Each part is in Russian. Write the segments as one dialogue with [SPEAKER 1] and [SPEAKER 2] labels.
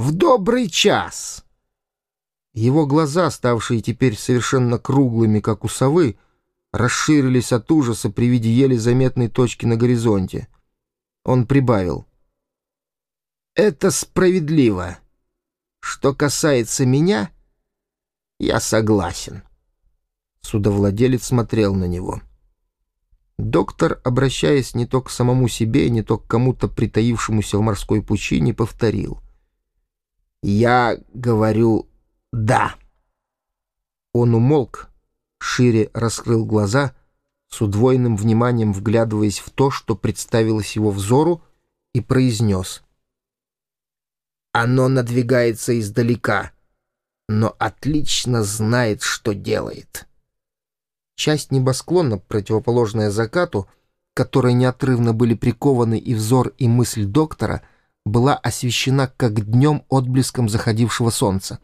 [SPEAKER 1] В добрый час!» Его глаза, ставшие теперь совершенно круглыми, как у совы, расширились от ужаса при виде еле заметной точки на горизонте. Он прибавил. «Это справедливо. Что касается меня, я согласен». Судовладелец смотрел на него. Доктор, обращаясь не то к самому себе, не то к кому-то притаившемуся в морской пучине, повторил. «Я говорю «да». Он умолк, шире раскрыл глаза, с удвоенным вниманием вглядываясь в то, что представилось его взору, и произнес. «Оно надвигается издалека, но отлично знает, что делает». Часть небосклона, противоположная закату, которой неотрывно были прикованы и взор, и мысль доктора, была освещена как днем отблеском заходившего солнца.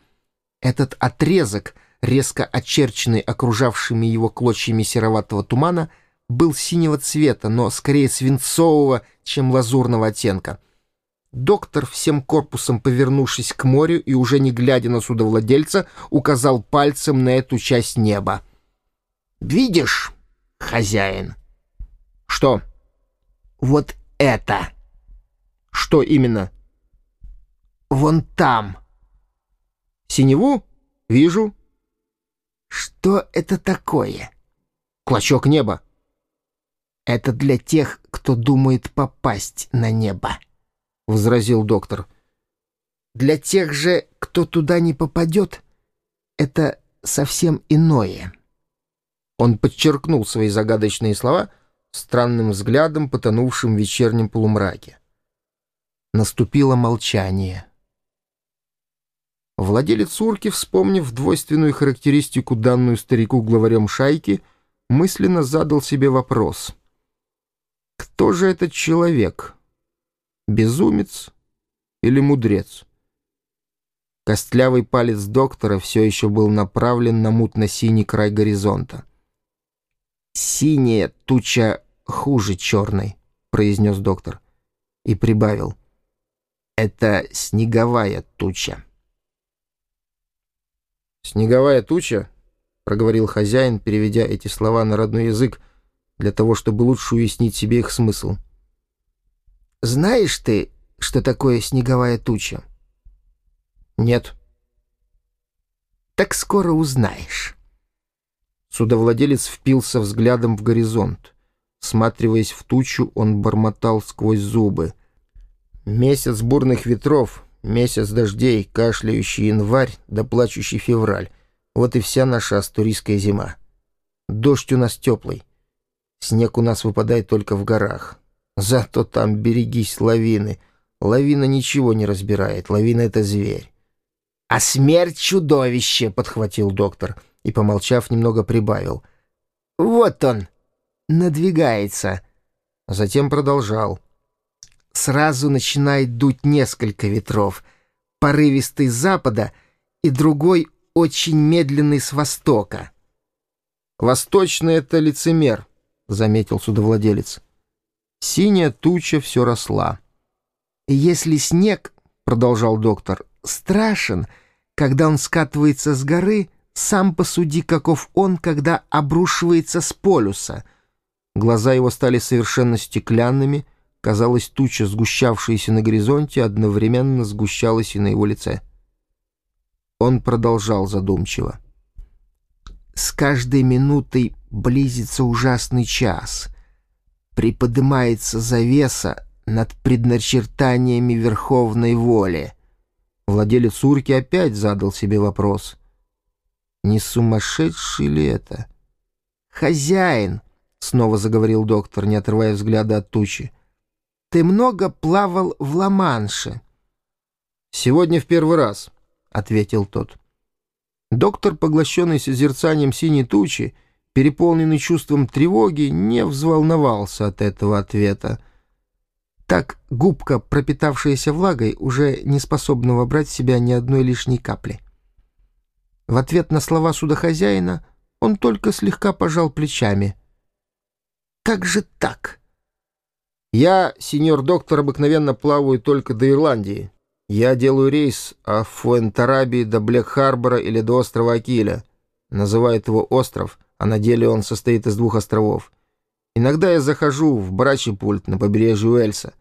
[SPEAKER 1] Этот отрезок, резко очерченный окружавшими его клочьями сероватого тумана, был синего цвета, но скорее свинцового, чем лазурного оттенка. Доктор, всем корпусом повернувшись к морю и уже не глядя на судовладельца, указал пальцем на эту часть неба. Видишь, хозяин? Что? Вот это. Что именно? Вон там. Синеву? Вижу. Что это такое? Клочок неба. Это для тех, кто думает попасть на небо, — возразил доктор. Для тех же, кто туда не попадет, это совсем иное. Он подчеркнул свои загадочные слова странным взглядом, потонувшим в вечернем полумраке. Наступило молчание. Владелец урки, вспомнив двойственную характеристику, данную старику главарем шайки, мысленно задал себе вопрос. Кто же этот человек? Безумец или мудрец? Костлявый палец доктора все еще был направлен на мутно-синий край горизонта. «Синяя туча хуже черной», — произнес доктор. И прибавил. «Это снеговая туча». «Снеговая туча?» — проговорил хозяин, переведя эти слова на родной язык, для того, чтобы лучше уяснить себе их смысл. «Знаешь ты, что такое снеговая туча?» «Нет». «Так скоро узнаешь». Судовладелец впился взглядом в горизонт. Сматриваясь в тучу, он бормотал сквозь зубы. «Месяц бурных ветров, месяц дождей, кашляющий январь да плачущий февраль. Вот и вся наша астурийская зима. Дождь у нас теплый. Снег у нас выпадает только в горах. Зато там берегись лавины. Лавина ничего не разбирает, лавина — это зверь». «А смерть — чудовище!» — подхватил доктор и, помолчав, немного прибавил. «Вот он! Надвигается!» Затем продолжал. «Сразу начинает дуть несколько ветров. Порывистый с запада и другой очень медленный с востока». «Восточный — это лицемер», — заметил судовладелец. Синяя туча все росла. «Если снег, — продолжал доктор, — страшен, когда он скатывается с горы, сам посуди, каков он, когда обрушивается с полюса. Глаза его стали совершенно стеклянными, казалось, туча, сгущавшаяся на горизонте, одновременно сгущалась и на его лице. Он продолжал задумчиво. «С каждой минутой близится ужасный час. Приподнимается завеса над предначертаниями верховной воли». Владелец урки опять задал себе вопрос — не сумасшедший ли это? «Хозяин!» — снова заговорил доктор, не отрывая взгляда от тучи. «Ты много плавал в Ла-Манше?» «Сегодня в первый раз», — ответил тот. Доктор, поглощенный созерцанием синей тучи, переполненный чувством тревоги, не взволновался от этого ответа. Так губка, пропитавшаяся влагой, уже не способна вобрать в себя ни одной лишней капли. В ответ на слова судохозяина он только слегка пожал плечами. «Как же так?» «Я, сеньор доктор, обыкновенно плаваю только до Ирландии. Я делаю рейс от Фуэнтараби до Блек-Харбора или до острова Акиля. Называют его остров, а на деле он состоит из двух островов. Иногда я захожу в брачий пульт на побережье Уэльса,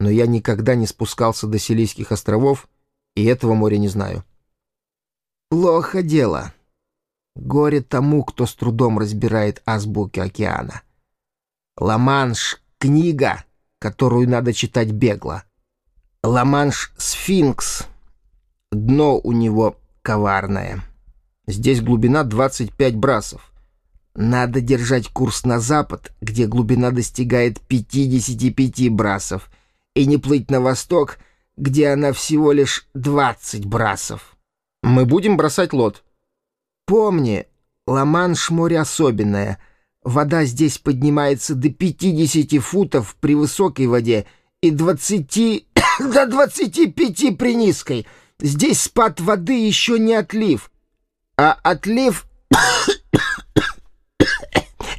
[SPEAKER 1] но я никогда не спускался до Силийских островов, и этого моря не знаю.
[SPEAKER 2] Плохо дело. Горе тому, кто с трудом разбирает азбуки океана. Ла-Манш — книга, которую надо читать бегло. Ла-Манш — сфинкс. Дно у него коварное. Здесь глубина 25 брасов. Надо держать курс на запад, где глубина достигает 55 брасов, и не плыть на восток, где она всего лишь 20 брасов.
[SPEAKER 1] Мы будем бросать лот.
[SPEAKER 2] Помни, Ла-Манш море особенное. Вода здесь поднимается до 50 футов при высокой воде и 20 до 25 при низкой. Здесь спад воды еще не отлив, а отлив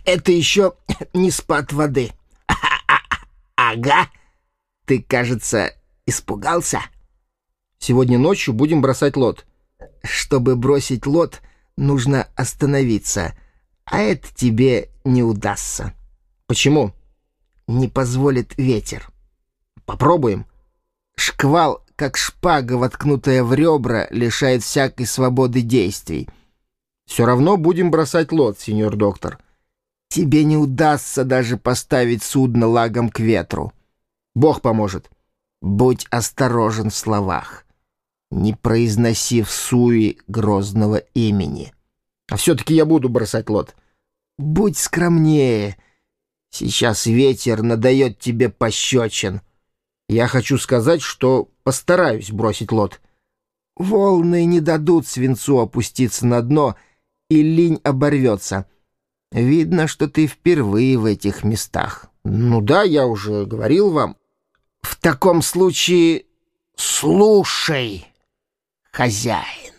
[SPEAKER 2] это еще не спад воды. Ага. Ты, кажется, испугался?
[SPEAKER 1] Сегодня ночью будем бросать лот.
[SPEAKER 2] Чтобы бросить лот, нужно остановиться. А это тебе не удастся.
[SPEAKER 1] Почему?
[SPEAKER 2] Не позволит ветер.
[SPEAKER 1] Попробуем.
[SPEAKER 2] Шквал, как шпага, воткнутая в ребра, лишает всякой свободы действий.
[SPEAKER 1] Все равно будем бросать лот, сеньор доктор.
[SPEAKER 2] — Тебе не удастся даже поставить судно лагом к ветру.
[SPEAKER 1] Бог поможет.
[SPEAKER 2] Будь осторожен в словах. Не произноси в суе грозного имени.
[SPEAKER 1] А все-таки я буду бросать лот.
[SPEAKER 2] Будь скромнее. Сейчас ветер надает тебе пощечин.
[SPEAKER 1] Я хочу сказать, что постараюсь бросить лот.
[SPEAKER 2] Волны не дадут свинцу опуститься на дно, и линь оборвется — Видно, что ты впервые в этих местах.
[SPEAKER 1] Ну да, я уже говорил вам.
[SPEAKER 2] В таком случае слушай, хозяин.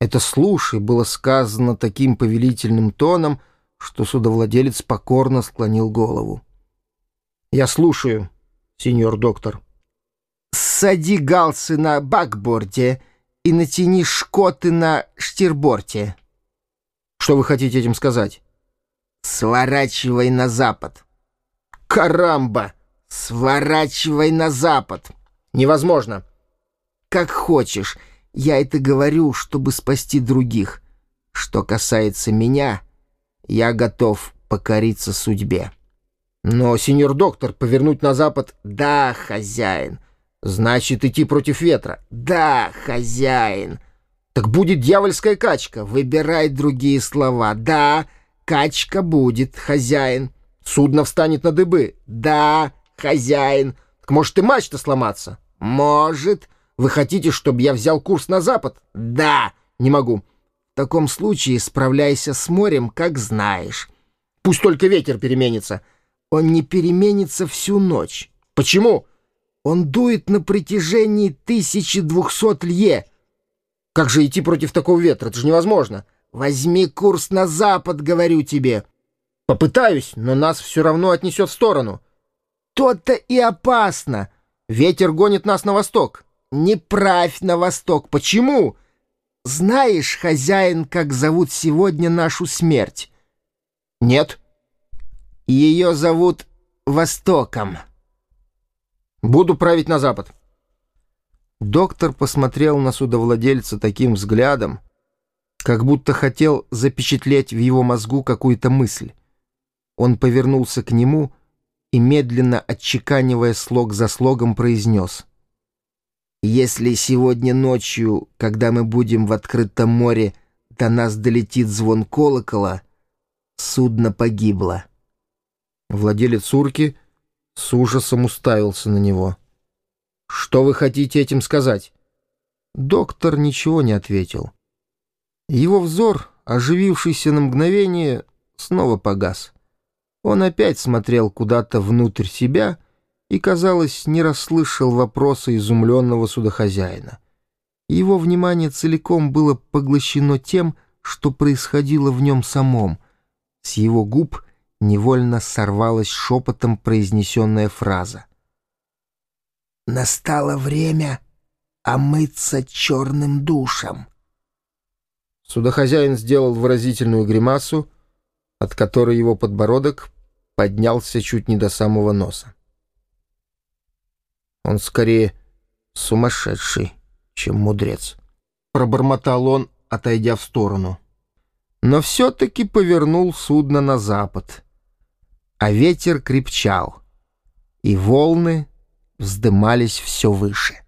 [SPEAKER 1] Это «слушай» было сказано таким повелительным тоном, что судовладелец покорно склонил голову. «Я слушаю, сеньор доктор».
[SPEAKER 2] «Сади галсы на бакборде и натяни шкоты на штирборте».
[SPEAKER 1] Что вы хотите этим сказать?
[SPEAKER 2] Сворачивай на запад.
[SPEAKER 1] Карамба!
[SPEAKER 2] Сворачивай на запад.
[SPEAKER 1] Невозможно.
[SPEAKER 2] Как хочешь. Я это говорю, чтобы спасти других. Что касается меня, я готов покориться судьбе.
[SPEAKER 1] Но, сеньор доктор, повернуть на запад...
[SPEAKER 2] Да, хозяин.
[SPEAKER 1] Значит, идти против ветра.
[SPEAKER 2] Да, хозяин.
[SPEAKER 1] Так будет дьявольская качка.
[SPEAKER 2] Выбирай другие слова. Да, качка будет, хозяин.
[SPEAKER 1] Судно встанет на дыбы.
[SPEAKER 2] Да, хозяин.
[SPEAKER 1] Так может и мачта сломаться?
[SPEAKER 2] Может.
[SPEAKER 1] Вы хотите, чтобы я взял курс на запад?
[SPEAKER 2] Да.
[SPEAKER 1] Не могу.
[SPEAKER 2] В таком случае справляйся с морем, как знаешь.
[SPEAKER 1] Пусть только ветер переменится.
[SPEAKER 2] Он не переменится всю ночь.
[SPEAKER 1] Почему?
[SPEAKER 2] Он дует на протяжении 1200 лье.
[SPEAKER 1] Как же идти против такого ветра? Это же невозможно.
[SPEAKER 2] Возьми курс на запад, говорю тебе.
[SPEAKER 1] Попытаюсь, но нас все равно отнесет в сторону.
[SPEAKER 2] То-то и опасно.
[SPEAKER 1] Ветер гонит нас на восток.
[SPEAKER 2] Не правь на восток. Почему? Знаешь, хозяин, как зовут сегодня нашу смерть?
[SPEAKER 1] Нет.
[SPEAKER 2] Ее зовут Востоком.
[SPEAKER 1] Буду править на запад.
[SPEAKER 2] Доктор посмотрел на судовладельца таким взглядом, как будто хотел запечатлеть в его мозгу какую-то мысль. Он повернулся к нему и, медленно отчеканивая слог за слогом, произнес. «Если сегодня ночью, когда мы будем в открытом море, до нас долетит звон колокола, судно погибло».
[SPEAKER 1] Владелец урки с ужасом уставился на него. Что вы хотите этим сказать?
[SPEAKER 2] Доктор ничего не ответил. Его взор, оживившийся на мгновение, снова погас. Он опять смотрел куда-то внутрь себя и, казалось, не расслышал вопроса изумленного судохозяина. Его внимание целиком было поглощено тем, что происходило в нем самом. С его губ невольно сорвалась шепотом произнесенная фраза. Настало время омыться черным душем.
[SPEAKER 1] Судохозяин сделал выразительную гримасу, от которой его подбородок поднялся чуть не до самого носа. Он скорее сумасшедший, чем мудрец. Пробормотал он, отойдя в сторону. Но все-таки повернул судно на запад. А ветер крепчал, и волны вздымались все выше.